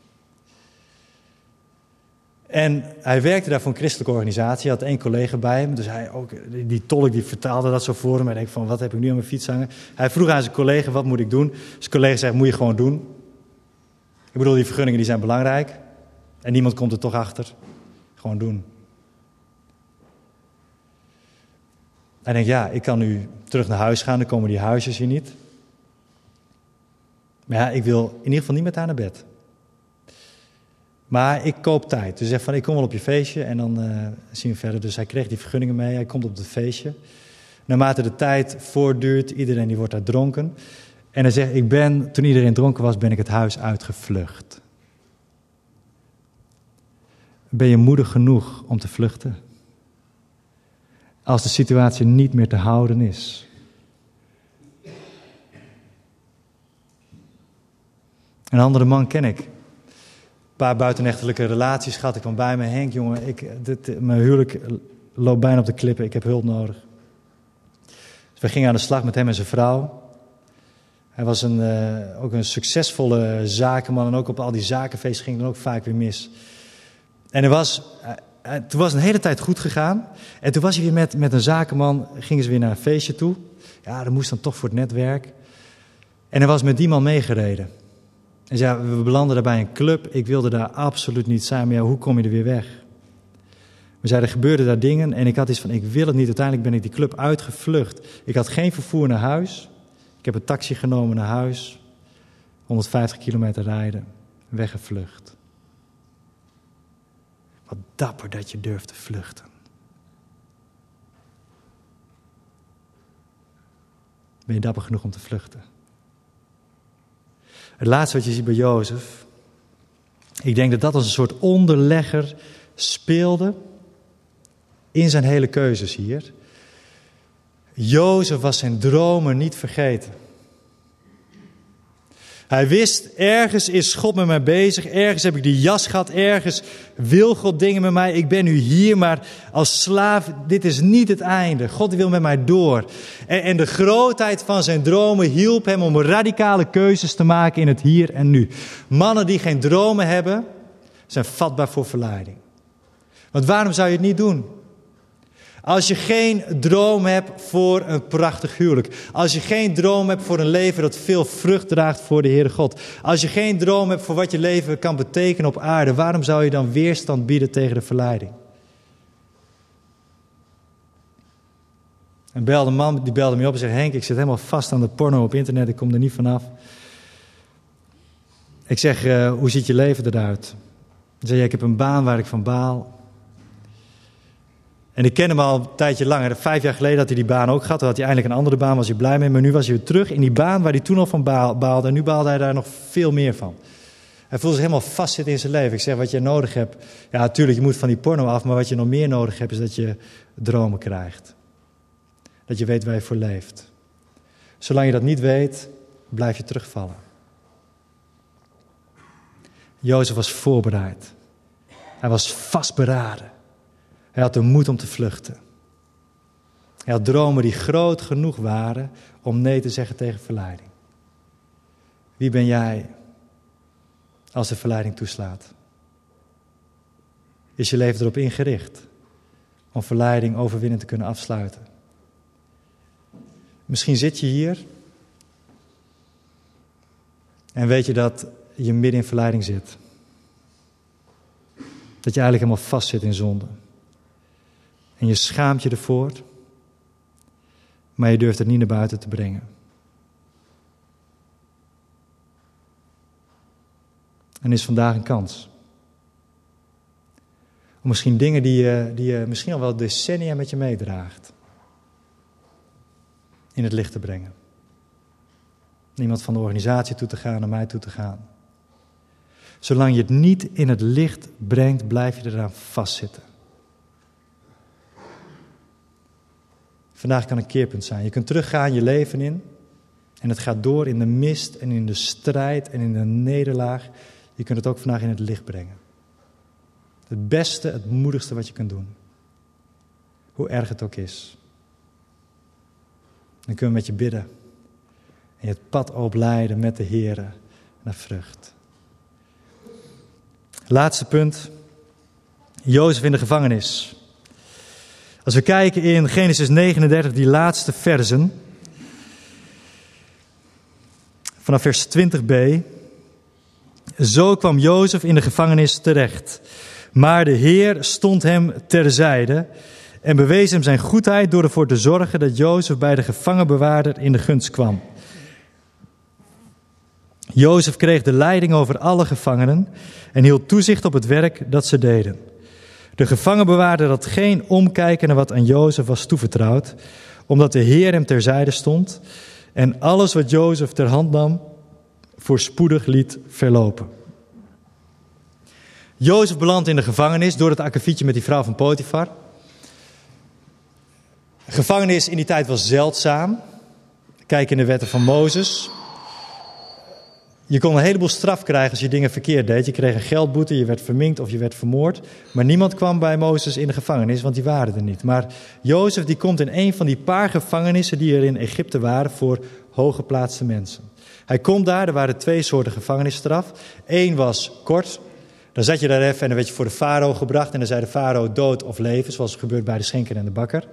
En hij werkte daar voor een christelijke organisatie. Had één collega bij hem. Dus hij ook, die tolk die vertaalde dat zo voor hem. Hij denkt van, wat heb ik nu aan mijn fiets hangen? Hij vroeg aan zijn collega, wat moet ik doen? Zijn collega zegt, moet je gewoon doen. Ik bedoel, die vergunningen die zijn belangrijk. En niemand komt er toch achter. Gewoon doen. Hij denkt, ja, ik kan nu terug naar huis gaan. Dan komen die huisjes hier niet. Maar ja, ik wil in ieder geval niet met haar naar bed. Maar ik koop tijd. Dus zegt van, ik kom wel op je feestje en dan uh, zien we verder. Dus hij kreeg die vergunningen mee, hij komt op het feestje. Naarmate de tijd voortduurt, iedereen die wordt daar dronken. En hij zegt, ik ben, toen iedereen dronken was, ben ik het huis uitgevlucht. Ben je moedig genoeg om te vluchten? Als de situatie niet meer te houden is. Een andere man ken ik paar buitenechtelijke relaties gehad. Ik kwam bij me, Henk, jongen, ik, dit, mijn huwelijk loopt bijna op de klippen, ik heb hulp nodig. Dus we gingen aan de slag met hem en zijn vrouw. Hij was een, uh, ook een succesvolle zakenman en ook op al die zakenfeesten ging het ook vaak weer mis. En er was, uh, toen was een hele tijd goed gegaan. En toen was hij weer met, met een zakenman, gingen ze weer naar een feestje toe. Ja, dat moest dan toch voor het netwerk. En hij was met die man meegereden. En zei, we belanden daar bij een club. Ik wilde daar absoluut niet zijn. Maar ja, hoe kom je er weer weg? We zeiden, er gebeurden daar dingen. En ik had iets van, ik wil het niet. Uiteindelijk ben ik die club uitgevlucht. Ik had geen vervoer naar huis. Ik heb een taxi genomen naar huis. 150 kilometer rijden. Weggevlucht. Dapper dat je durft te vluchten. Ben je dapper genoeg om te vluchten? Het laatste wat je ziet bij Jozef. Ik denk dat dat als een soort onderlegger speelde in zijn hele keuzes hier. Jozef was zijn dromen niet vergeten. Hij wist, ergens is God met mij bezig, ergens heb ik die jas gehad, ergens wil God dingen met mij. Ik ben nu hier, maar als slaaf, dit is niet het einde. God wil met mij door. En, en de grootheid van zijn dromen hielp hem om radicale keuzes te maken in het hier en nu. Mannen die geen dromen hebben, zijn vatbaar voor verleiding. Want waarom zou je het niet doen? Als je geen droom hebt voor een prachtig huwelijk. Als je geen droom hebt voor een leven dat veel vrucht draagt voor de Heere God. Als je geen droom hebt voor wat je leven kan betekenen op aarde. Waarom zou je dan weerstand bieden tegen de verleiding? En belde een man, die belde me op en zei: Henk, ik zit helemaal vast aan de porno op internet, ik kom er niet vanaf. Ik zeg, uh, hoe ziet je leven eruit? Hij zei, ik heb een baan waar ik van baal. En ik ken hem al een tijdje langer. Vijf jaar geleden had hij die baan ook gehad. Toen had hij eindelijk een andere baan, was hij blij mee. Maar nu was hij weer terug in die baan waar hij toen al van baalde. En nu baalde hij daar nog veel meer van. Hij voelde zich helemaal vastzitten in zijn leven. Ik zeg, wat je nodig hebt... Ja, natuurlijk, je moet van die porno af. Maar wat je nog meer nodig hebt, is dat je dromen krijgt. Dat je weet waar je voor leeft. Zolang je dat niet weet, blijf je terugvallen. Jozef was voorbereid. Hij was vastberaden. Hij had de moed om te vluchten. Hij had dromen die groot genoeg waren om nee te zeggen tegen verleiding. Wie ben jij als de verleiding toeslaat? Is je leven erop ingericht om verleiding overwinnend te kunnen afsluiten? Misschien zit je hier en weet je dat je midden in verleiding zit. Dat je eigenlijk helemaal vast zit in zonde. En je schaamt je ervoor, maar je durft het niet naar buiten te brengen. En is vandaag een kans. Om misschien dingen die je, die je misschien al wel decennia met je meedraagt. in het licht te brengen. Niemand van de organisatie toe te gaan, naar mij toe te gaan. Zolang je het niet in het licht brengt, blijf je eraan vastzitten. Vandaag kan een keerpunt zijn. Je kunt teruggaan je leven in. En het gaat door in de mist en in de strijd en in de nederlaag. Je kunt het ook vandaag in het licht brengen. Het beste, het moedigste wat je kunt doen. Hoe erg het ook is. Dan kunnen we met je bidden. En je het pad opleiden met de Heer naar vrucht. Laatste punt. Jozef in de gevangenis. Als we kijken in Genesis 39, die laatste versen. Vanaf vers 20b. Zo kwam Jozef in de gevangenis terecht. Maar de Heer stond hem terzijde en bewees hem zijn goedheid door ervoor te zorgen dat Jozef bij de gevangenbewaarder in de gunst kwam. Jozef kreeg de leiding over alle gevangenen en hield toezicht op het werk dat ze deden. De gevangenbewaarder had geen omkijken naar wat aan Jozef was toevertrouwd, omdat de Heer hem terzijde stond en alles wat Jozef ter hand nam, voorspoedig liet verlopen. Jozef belandt in de gevangenis door het akkefietje met die vrouw van Potifar. Gevangenis in die tijd was zeldzaam. Kijk in de wetten van Mozes. Je kon een heleboel straf krijgen als je dingen verkeerd deed. Je kreeg een geldboete, je werd verminkt of je werd vermoord. Maar niemand kwam bij Mozes in de gevangenis, want die waren er niet. Maar Jozef die komt in een van die paar gevangenissen die er in Egypte waren voor hooggeplaatste mensen. Hij komt daar, er waren twee soorten gevangenisstraf. Eén was kort, dan zat je daar even en dan werd je voor de farao gebracht. En dan zei de farao dood of leven, zoals gebeurt bij de schenker en de bakker.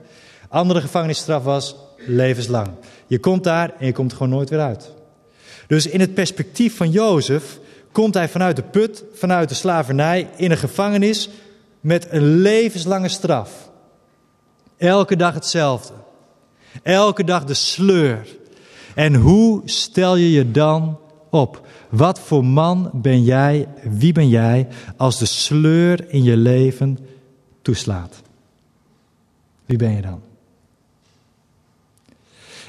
Andere gevangenisstraf was levenslang. Je komt daar en je komt gewoon nooit weer uit. Dus in het perspectief van Jozef komt hij vanuit de put, vanuit de slavernij, in een gevangenis met een levenslange straf. Elke dag hetzelfde. Elke dag de sleur. En hoe stel je je dan op? Wat voor man ben jij, wie ben jij, als de sleur in je leven toeslaat? Wie ben je dan?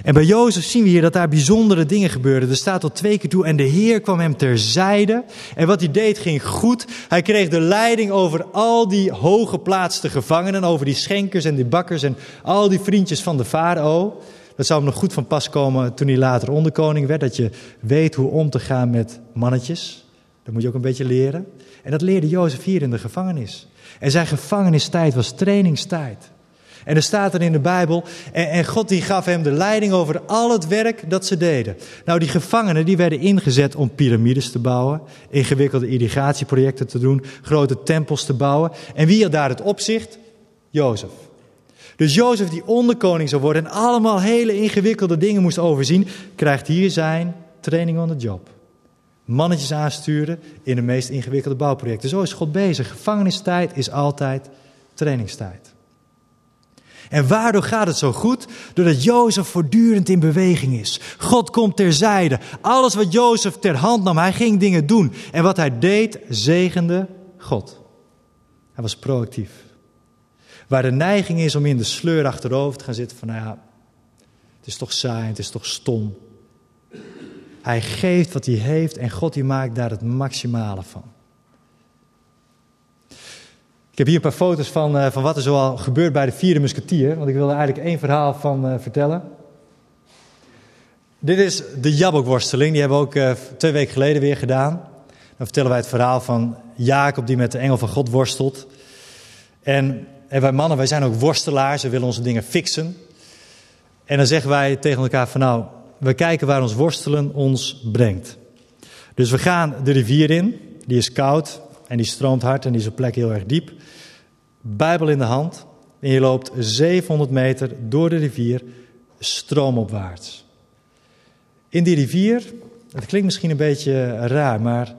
En bij Jozef zien we hier dat daar bijzondere dingen gebeurden. Er staat tot twee keer toe en de Heer kwam hem terzijde. En wat hij deed ging goed. Hij kreeg de leiding over al die hooggeplaatste gevangenen, over die schenkers en die bakkers en al die vriendjes van de farao. Dat zou hem nog goed van pas komen toen hij later onderkoning werd. Dat je weet hoe om te gaan met mannetjes. Dat moet je ook een beetje leren. En dat leerde Jozef hier in de gevangenis. En zijn gevangenistijd was trainingstijd. En er staat er in de Bijbel, en, en, God die gaf hem de leiding over al het werk dat ze deden. Nou, die gevangenen die werden ingezet om piramides te bouwen, ingewikkelde irrigatieprojecten te doen, grote tempels te bouwen. En wie had daar het opzicht? Jozef. Dus Jozef die onderkoning zou worden en allemaal hele ingewikkelde dingen moest overzien, krijgt hier zijn training on the job. Mannetjes aansturen in de meest ingewikkelde bouwprojecten. Zo is God bezig. Gevangenistijd is altijd trainingstijd. En waardoor gaat het zo goed? Doordat Jozef voortdurend in beweging is. God komt terzijde. Alles wat Jozef ter hand nam, hij ging dingen doen. En wat hij deed, zegende God. Hij was proactief. Waar de neiging is om in de sleur achterover te gaan zitten van, nou ja, het is toch saai, het is toch stom. Hij geeft wat hij heeft en God die maakt daar het maximale van. Ik heb hier een paar foto's van, uh, van wat er zoal gebeurt bij de vierde musketier. Want ik wilde eigenlijk één verhaal van uh, vertellen. Dit is de Jabokworsteling. Die hebben we ook uh, twee weken geleden weer gedaan. Dan vertellen wij het verhaal van Jacob die met de engel van God worstelt. En, en wij mannen, wij zijn ook worstelaars. We willen onze dingen fixen. En dan zeggen wij tegen elkaar van nou, we kijken waar ons worstelen ons brengt. Dus we gaan de rivier in. Die is koud, en die stroomt hard en die is op plek heel erg diep. Bijbel in de hand. En je loopt 700 meter door de rivier stroomopwaarts. In die rivier, het klinkt misschien een beetje raar, maar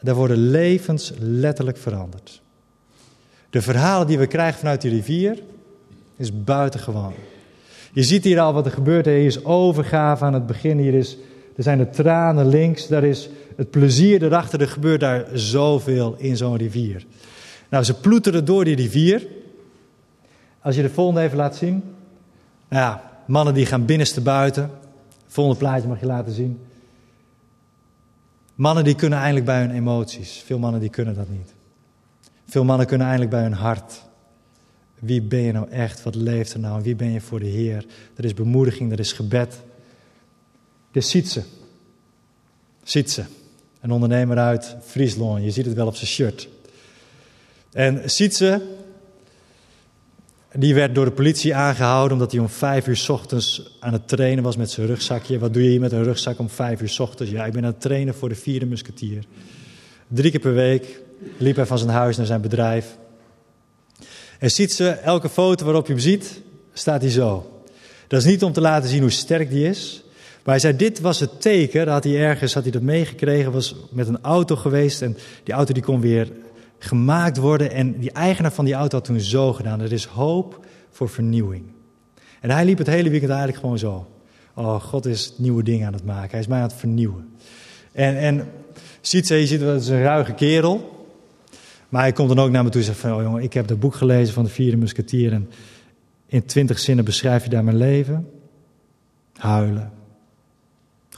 daar worden levens letterlijk veranderd. De verhalen die we krijgen vanuit die rivier is buitengewoon. Je ziet hier al wat er gebeurt. Hier is overgave aan het begin. Hier is, er zijn de tranen links. Daar is het plezier erachter, er gebeurt daar zoveel in zo'n rivier. Nou, ze ploeteren door die rivier. Als je de volgende even laat zien. Nou ja, mannen die gaan binnenste buiten. Volgende plaatje mag je laten zien. Mannen die kunnen eindelijk bij hun emoties. Veel mannen die kunnen dat niet. Veel mannen kunnen eindelijk bij hun hart. Wie ben je nou echt? Wat leeft er nou? Wie ben je voor de Heer? Er is bemoediging, er is gebed. Ziet ze. Ziet ze. Een ondernemer uit Friesland. Je ziet het wel op zijn shirt. En ziet ze. Die werd door de politie aangehouden omdat hij om vijf uur ochtends aan het trainen was met zijn rugzakje. Wat doe je hier met een rugzak om vijf uur ochtends? Ja, ik ben aan het trainen voor de vierde musketier. Drie keer per week liep hij van zijn huis naar zijn bedrijf. En ziet elke foto waarop je hem ziet, staat hij zo. Dat is niet om te laten zien hoe sterk die is. Maar hij zei, dit was het teken, dat had hij ergens had hij dat meegekregen, was met een auto geweest. En die auto die kon weer gemaakt worden. En die eigenaar van die auto had toen zo gedaan. Er is hoop voor vernieuwing. En hij liep het hele weekend eigenlijk gewoon zo. Oh, God is nieuwe dingen aan het maken. Hij is mij aan het vernieuwen. En, en ziet ze, je ziet, dat is een ruige kerel. Maar hij komt dan ook naar me toe en zegt van, oh jongen, ik heb het boek gelezen van de vierde musketier en in twintig zinnen beschrijf je daar mijn leven. Huilen.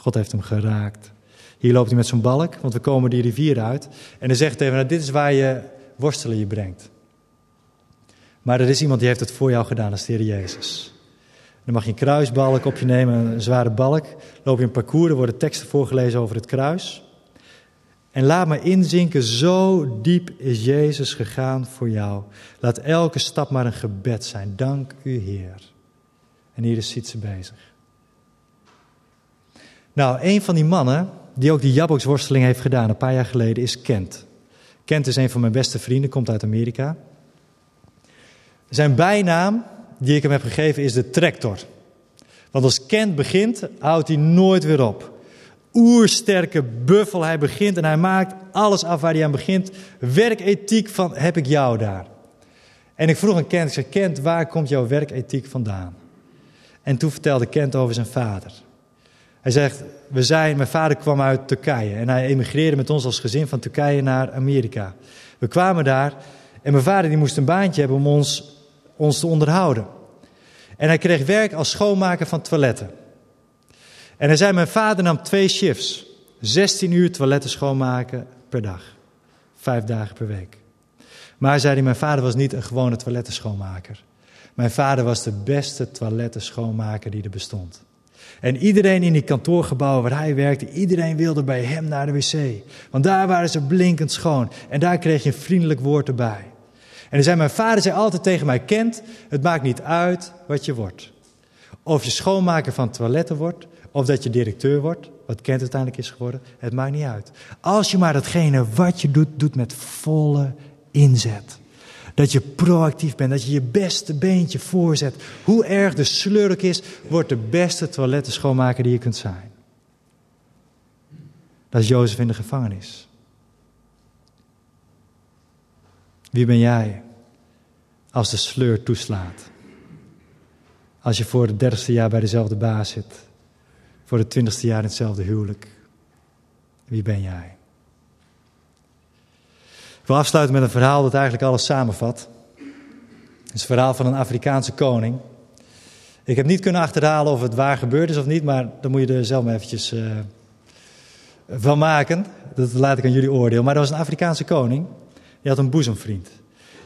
God heeft hem geraakt. Hier loopt hij met zo'n balk, want we komen die rivier uit. En hij zegt tegen nou, dit is waar je worstelen je brengt. Maar er is iemand die heeft het voor jou gedaan, dat is de Heer Jezus. Dan mag je een kruisbalk op je nemen, een zware balk. Loop je een parcours, er worden teksten voorgelezen over het kruis. En laat me inzinken, zo diep is Jezus gegaan voor jou. Laat elke stap maar een gebed zijn. Dank u, Heer. En hier is Sietse bezig. Nou, een van die mannen die ook die jabboksworsteling heeft gedaan een paar jaar geleden is Kent. Kent is een van mijn beste vrienden, komt uit Amerika. Zijn bijnaam die ik hem heb gegeven is de tractor. Want als Kent begint, houdt hij nooit weer op oersterke buffel. Hij begint en hij maakt alles af waar hij aan begint. Werkethiek van heb ik jou daar. En ik vroeg aan Kent, ik zei, Kent, waar komt jouw werkethiek vandaan? En toen vertelde Kent over zijn vader. Hij zegt, we zijn, mijn vader kwam uit Turkije en hij emigreerde met ons als gezin van Turkije naar Amerika. We kwamen daar en mijn vader die moest een baantje hebben om ons, ons te onderhouden. En hij kreeg werk als schoonmaker van toiletten. En hij zei, mijn vader nam twee shifts. 16 uur toiletten schoonmaken per dag. Vijf dagen per week. Maar zei hij, mijn vader was niet een gewone toilettenschoonmaker. Mijn vader was de beste toilettenschoonmaker die er bestond. En iedereen in die kantoorgebouwen waar hij werkte, iedereen wilde bij hem naar de wc. Want daar waren ze blinkend schoon. En daar kreeg je een vriendelijk woord erbij. En zei, mijn vader zei altijd tegen mij, Kent, het maakt niet uit wat je wordt. Of je schoonmaker van toiletten wordt, of dat je directeur wordt, wat Kent uiteindelijk is geworden. Het maakt niet uit. Als je maar datgene wat je doet, doet met volle inzet. Dat je proactief bent, dat je je beste beentje voorzet. Hoe erg de slurk is, wordt de beste toiletten schoonmaker die je kunt zijn. Dat is Jozef in de gevangenis. Wie ben jij als de sleur toeslaat? Als je voor het dertigste jaar bij dezelfde baas zit voor het twintigste jaar in hetzelfde huwelijk. Wie ben jij? Wil afsluiten met een verhaal dat eigenlijk alles samenvat. Het is het verhaal van een Afrikaanse koning. Ik heb niet kunnen achterhalen of het waar gebeurd is of niet, maar dan moet je er zelf maar eventjes uh, van maken. Dat laat ik aan jullie oordeel. Maar er was een Afrikaanse koning, die had een boezemvriend.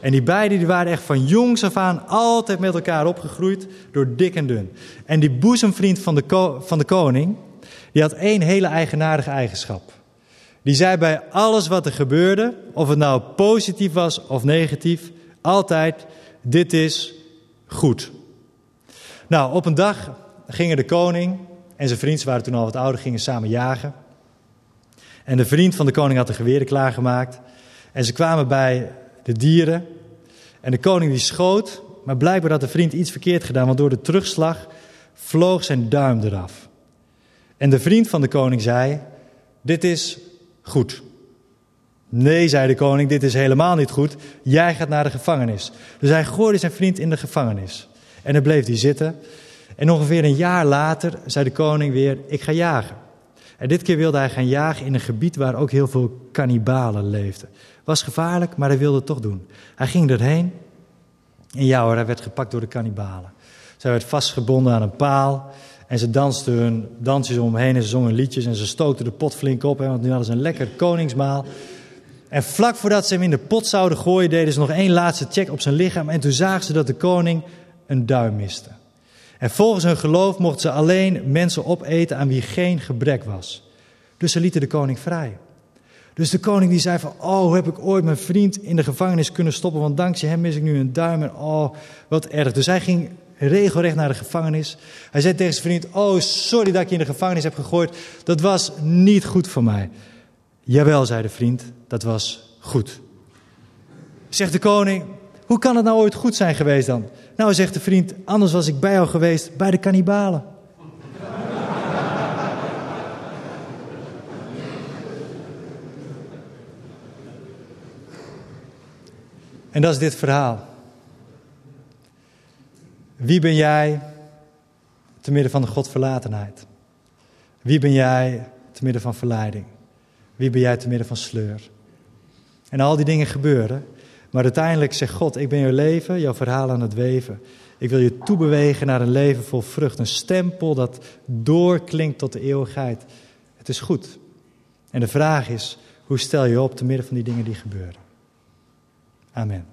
En die beiden die waren echt van jongs af aan altijd met elkaar opgegroeid door dik en dun. En die boezemvriend van de, van de koning, die had één hele eigenaardige eigenschap. Die zei bij alles wat er gebeurde, of het nou positief was of negatief, altijd: dit is goed. Nou, op een dag gingen de koning en zijn vriend, ze waren toen al wat ouder, gingen samen jagen. En de vriend van de koning had de geweren klaargemaakt. En ze kwamen bij de dieren. En de koning die schoot, maar blijkbaar had de vriend iets verkeerd gedaan, want door de terugslag vloog zijn duim eraf. En de vriend van de koning zei: Dit is goed. Nee, zei de koning, dit is helemaal niet goed. Jij gaat naar de gevangenis. Dus hij gooide zijn vriend in de gevangenis. En dan bleef hij zitten. En ongeveer een jaar later zei de koning weer: Ik ga jagen. En dit keer wilde hij gaan jagen in een gebied waar ook heel veel kannibalen leefden. Was gevaarlijk, maar hij wilde het toch doen. Hij ging erheen. En ja hij werd gepakt door de kannibalen. Zij werd vastgebonden aan een paal. En ze dansten hun dansjes omheen en ze zongen liedjes. En ze stookten de pot flink op, hè, want nu hadden ze een lekker koningsmaal. En vlak voordat ze hem in de pot zouden gooien, deden ze nog één laatste check op zijn lichaam. En toen zagen ze dat de koning een duim miste. En volgens hun geloof mochten ze alleen mensen opeten aan wie geen gebrek was. Dus ze lieten de koning vrij. Dus de koning die zei van, oh, hoe heb ik ooit mijn vriend in de gevangenis kunnen stoppen, want dankzij hem mis ik nu een duim en oh, wat erg. Dus hij ging regelrecht naar de gevangenis. Hij zei tegen zijn vriend, oh, sorry dat ik je in de gevangenis heb gegooid, dat was niet goed voor mij. Jawel, zei de vriend, dat was goed. Zegt de koning, hoe kan het nou ooit goed zijn geweest dan? Nou, zegt de vriend, anders was ik bij jou geweest bij de kannibalen. En dat is dit verhaal. Wie ben jij te midden van de godverlatenheid? Wie ben jij te midden van verleiding? Wie ben jij te midden van sleur? En al die dingen gebeuren. Maar uiteindelijk zegt God: Ik ben jouw leven, jouw verhaal aan het weven. Ik wil je toebewegen naar een leven vol vrucht. Een stempel dat doorklinkt tot de eeuwigheid. Het is goed. En de vraag is: hoe stel je op te midden van die dingen die gebeuren? Amen.